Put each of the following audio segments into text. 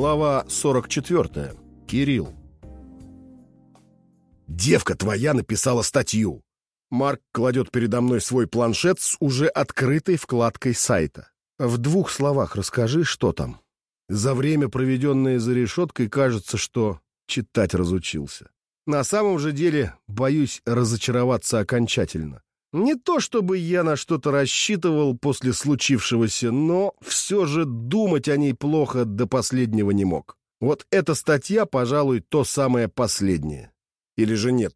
Глава 44. Кирилл. «Девка твоя написала статью!» Марк кладет передо мной свой планшет с уже открытой вкладкой сайта. В двух словах расскажи, что там. За время, проведенное за решеткой, кажется, что читать разучился. На самом же деле, боюсь разочароваться окончательно. Не то чтобы я на что-то рассчитывал после случившегося, но все же думать о ней плохо до последнего не мог. Вот эта статья, пожалуй, то самое последнее. Или же нет?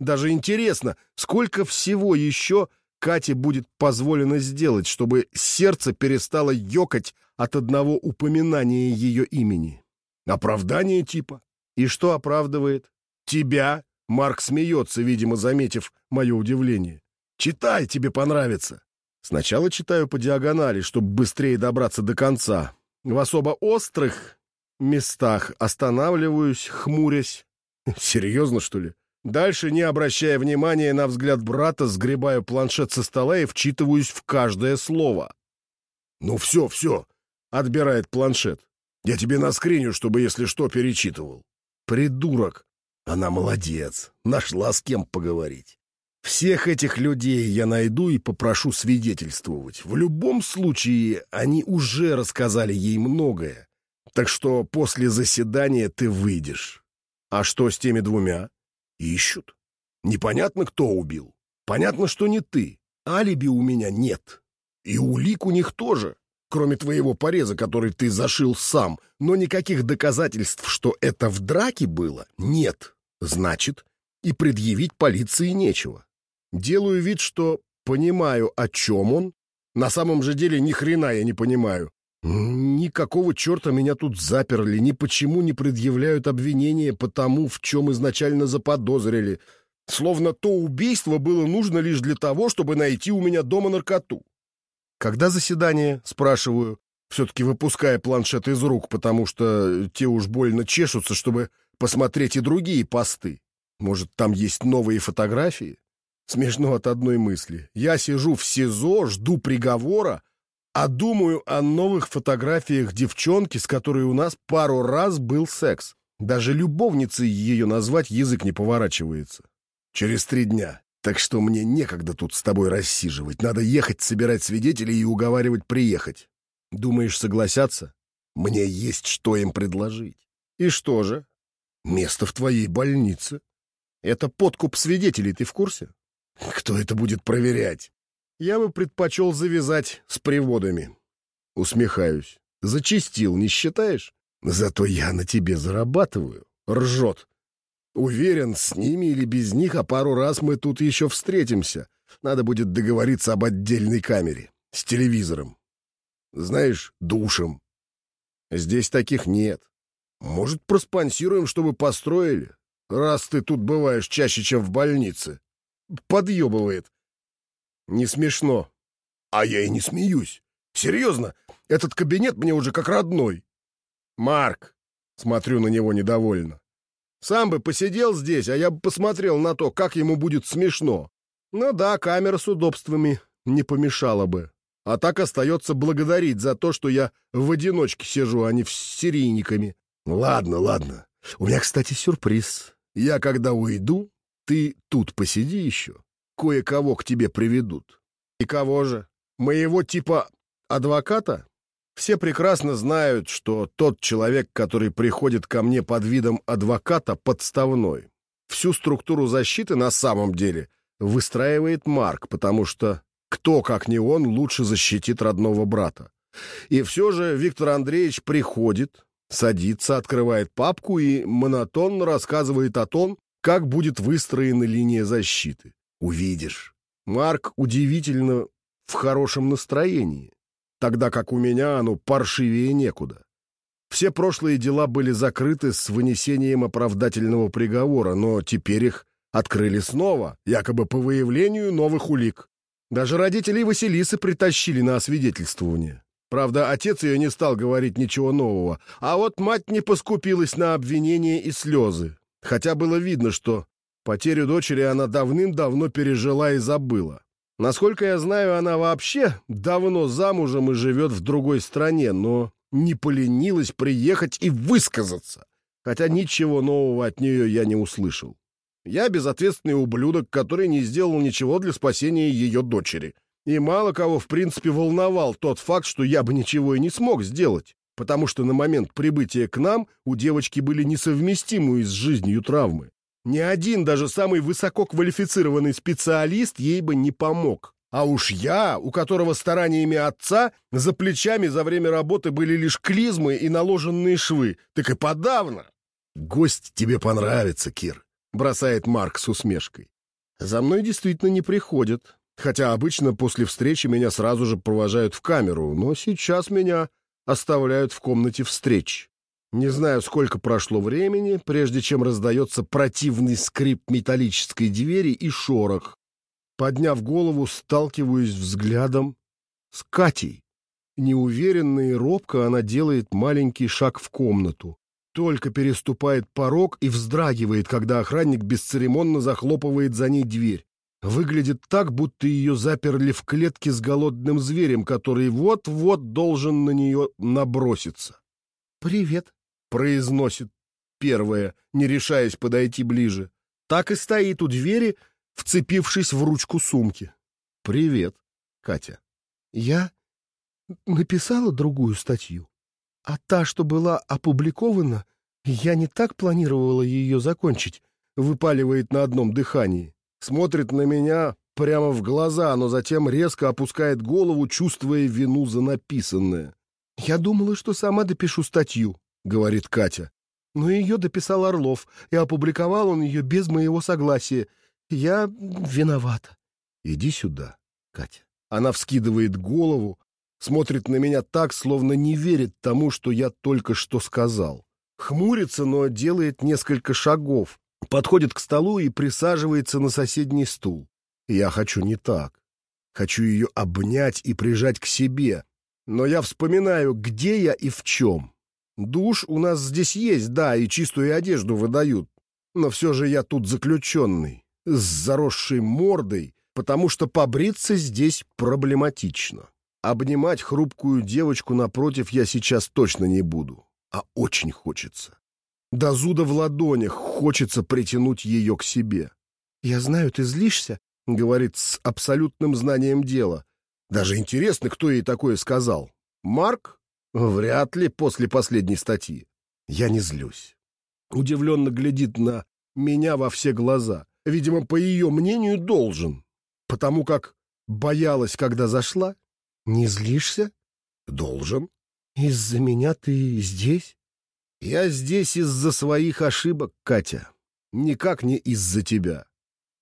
Даже интересно, сколько всего еще Кате будет позволено сделать, чтобы сердце перестало ёкать от одного упоминания ее имени. Оправдание типа. И что оправдывает? Тебя? Марк смеется, видимо, заметив мое удивление. Читай, тебе понравится. Сначала читаю по диагонали, чтобы быстрее добраться до конца. В особо острых местах останавливаюсь, хмурясь. Серьезно, что ли? Дальше, не обращая внимания на взгляд брата, сгребаю планшет со стола и вчитываюсь в каждое слово. «Ну все, все», — отбирает планшет. «Я тебе наскриню, чтобы, если что, перечитывал». «Придурок!» Она молодец, нашла с кем поговорить. Всех этих людей я найду и попрошу свидетельствовать. В любом случае, они уже рассказали ей многое. Так что после заседания ты выйдешь. А что с теми двумя? Ищут. Непонятно, кто убил. Понятно, что не ты. Алиби у меня нет. И улик у них тоже, кроме твоего пореза, который ты зашил сам. Но никаких доказательств, что это в драке было, нет. Значит, и предъявить полиции нечего. Делаю вид, что понимаю, о чем он. На самом же деле ни хрена я не понимаю. Никакого черта меня тут заперли, ни почему не предъявляют обвинения по тому, в чем изначально заподозрили. Словно то убийство было нужно лишь для того, чтобы найти у меня дома наркоту. Когда заседание, спрашиваю, все-таки выпуская планшет из рук, потому что те уж больно чешутся, чтобы посмотреть и другие посты. Может, там есть новые фотографии? Смешно от одной мысли. Я сижу в СИЗО, жду приговора, а думаю о новых фотографиях девчонки, с которой у нас пару раз был секс. Даже любовницей ее назвать язык не поворачивается. Через три дня. Так что мне некогда тут с тобой рассиживать. Надо ехать собирать свидетелей и уговаривать приехать. Думаешь, согласятся? Мне есть что им предложить. И что же? Место в твоей больнице. Это подкуп свидетелей, ты в курсе? Кто это будет проверять? Я бы предпочел завязать с приводами. Усмехаюсь. Зачистил, не считаешь? Зато я на тебе зарабатываю. Ржет. Уверен, с ними или без них, а пару раз мы тут еще встретимся. Надо будет договориться об отдельной камере. С телевизором. Знаешь, душем. Здесь таких нет. Может, проспонсируем, чтобы построили? Раз ты тут бываешь чаще, чем в больнице. Подъебывает. Не смешно. А я и не смеюсь. Серьезно, этот кабинет мне уже как родной. Марк, смотрю на него недовольно. Сам бы посидел здесь, а я бы посмотрел на то, как ему будет смешно. Ну да, камера с удобствами не помешала бы. А так остается благодарить за то, что я в одиночке сижу, а не с серийниками. Ладно, ладно. У меня, кстати, сюрприз. Я когда уйду, ты тут посиди еще кое-кого к тебе приведут. И кого же? Моего типа адвоката? Все прекрасно знают, что тот человек, который приходит ко мне под видом адвоката, подставной. Всю структуру защиты на самом деле выстраивает Марк, потому что кто, как не он, лучше защитит родного брата. И все же Виктор Андреевич приходит, садится, открывает папку и монотонно рассказывает о том, как будет выстроена линия защиты. Увидишь. Марк удивительно в хорошем настроении, тогда как у меня оно паршивее некуда. Все прошлые дела были закрыты с вынесением оправдательного приговора, но теперь их открыли снова, якобы по выявлению новых улик. Даже родителей Василисы притащили на освидетельствование. Правда, отец ее не стал говорить ничего нового, а вот мать не поскупилась на обвинения и слезы. Хотя было видно, что Потерю дочери она давным-давно пережила и забыла. Насколько я знаю, она вообще давно замужем и живет в другой стране, но не поленилась приехать и высказаться, хотя ничего нового от нее я не услышал. Я безответственный ублюдок, который не сделал ничего для спасения ее дочери. И мало кого, в принципе, волновал тот факт, что я бы ничего и не смог сделать, потому что на момент прибытия к нам у девочки были несовместимые с жизнью травмы. Ни один, даже самый высококвалифицированный специалист ей бы не помог. А уж я, у которого стараниями отца за плечами за время работы были лишь клизмы и наложенные швы, так и подавно. «Гость тебе понравится, Кир», — бросает Марк с усмешкой. «За мной действительно не приходят, хотя обычно после встречи меня сразу же провожают в камеру, но сейчас меня оставляют в комнате встреч. Не знаю, сколько прошло времени, прежде чем раздается противный скрип металлической двери и шорох. Подняв голову, сталкиваюсь взглядом с Катей. Неуверенно и робко она делает маленький шаг в комнату. Только переступает порог и вздрагивает, когда охранник бесцеремонно захлопывает за ней дверь. Выглядит так, будто ее заперли в клетке с голодным зверем, который вот-вот должен на нее наброситься. «Привет», — произносит первая, не решаясь подойти ближе. Так и стоит у двери, вцепившись в ручку сумки. «Привет, Катя». «Я написала другую статью, а та, что была опубликована, я не так планировала ее закончить», — выпаливает на одном дыхании. Смотрит на меня прямо в глаза, но затем резко опускает голову, чувствуя вину за написанное. «Я думала, что сама допишу статью», — говорит Катя. «Но ее дописал Орлов, и опубликовал он ее без моего согласия. Я виновата». «Иди сюда, Катя». Она вскидывает голову, смотрит на меня так, словно не верит тому, что я только что сказал. Хмурится, но делает несколько шагов, подходит к столу и присаживается на соседний стул. Я хочу не так. Хочу ее обнять и прижать к себе. Но я вспоминаю, где я и в чем. Душ у нас здесь есть, да, и чистую одежду выдают. Но все же я тут заключенный, с заросшей мордой, потому что побриться здесь проблематично. Обнимать хрупкую девочку напротив я сейчас точно не буду, а очень хочется. До зуда в ладонях хочется притянуть ее к себе. «Я знаю, ты злишься», — говорит с абсолютным знанием дела. Даже интересно, кто ей такое сказал. Марк? Вряд ли после последней статьи. Я не злюсь. Удивленно глядит на меня во все глаза. Видимо, по ее мнению, должен. Потому как боялась, когда зашла. Не злишься? Должен. Из-за меня ты здесь? Я здесь из-за своих ошибок, Катя. Никак не из-за тебя.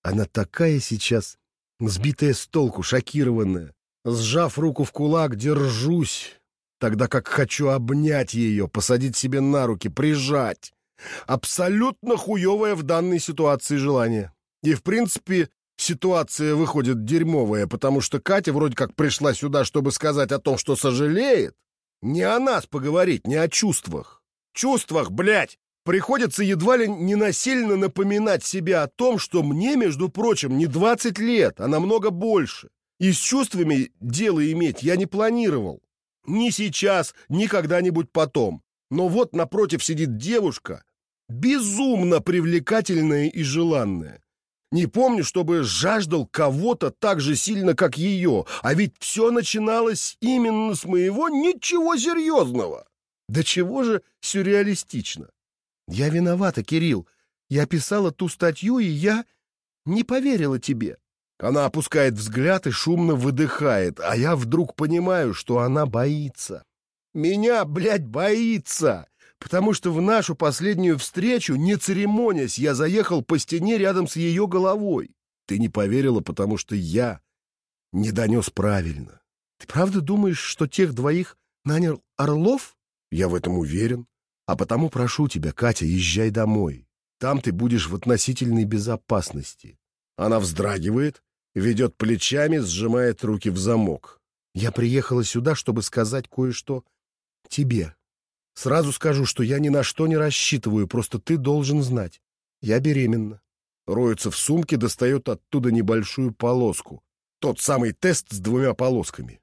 Она такая сейчас, сбитая с толку, шокированная. Сжав руку в кулак, держусь, тогда как хочу обнять ее, посадить себе на руки, прижать. Абсолютно хуевое в данной ситуации желание. И, в принципе, ситуация выходит дерьмовая, потому что Катя вроде как пришла сюда, чтобы сказать о том, что сожалеет. Не о нас поговорить, не о чувствах чувствах, блядь, приходится едва ли не насильно напоминать себе о том, что мне, между прочим, не 20 лет, а намного больше. И с чувствами дело иметь я не планировал. Ни сейчас, ни когда-нибудь потом. Но вот напротив сидит девушка, безумно привлекательная и желанная. Не помню, чтобы жаждал кого-то так же сильно, как ее, а ведь все начиналось именно с моего ничего серьезного. Да чего же сюрреалистично? Я виновата, Кирилл. Я писала ту статью, и я не поверила тебе. Она опускает взгляд и шумно выдыхает, а я вдруг понимаю, что она боится. Меня, блядь, боится! Потому что в нашу последнюю встречу, не церемонясь, я заехал по стене рядом с ее головой. Ты не поверила, потому что я не донес правильно. Ты правда думаешь, что тех двоих нанял Орлов? Я в этом уверен. А потому прошу тебя, Катя, езжай домой. Там ты будешь в относительной безопасности. Она вздрагивает, ведет плечами, сжимает руки в замок. Я приехала сюда, чтобы сказать кое-что тебе. Сразу скажу, что я ни на что не рассчитываю, просто ты должен знать. Я беременна. Роется в сумке, достает оттуда небольшую полоску. Тот самый тест с двумя полосками.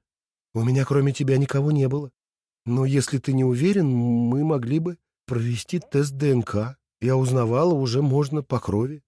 У меня кроме тебя никого не было. Но если ты не уверен, мы могли бы провести тест ДНК. Я узнавала, уже можно по крови.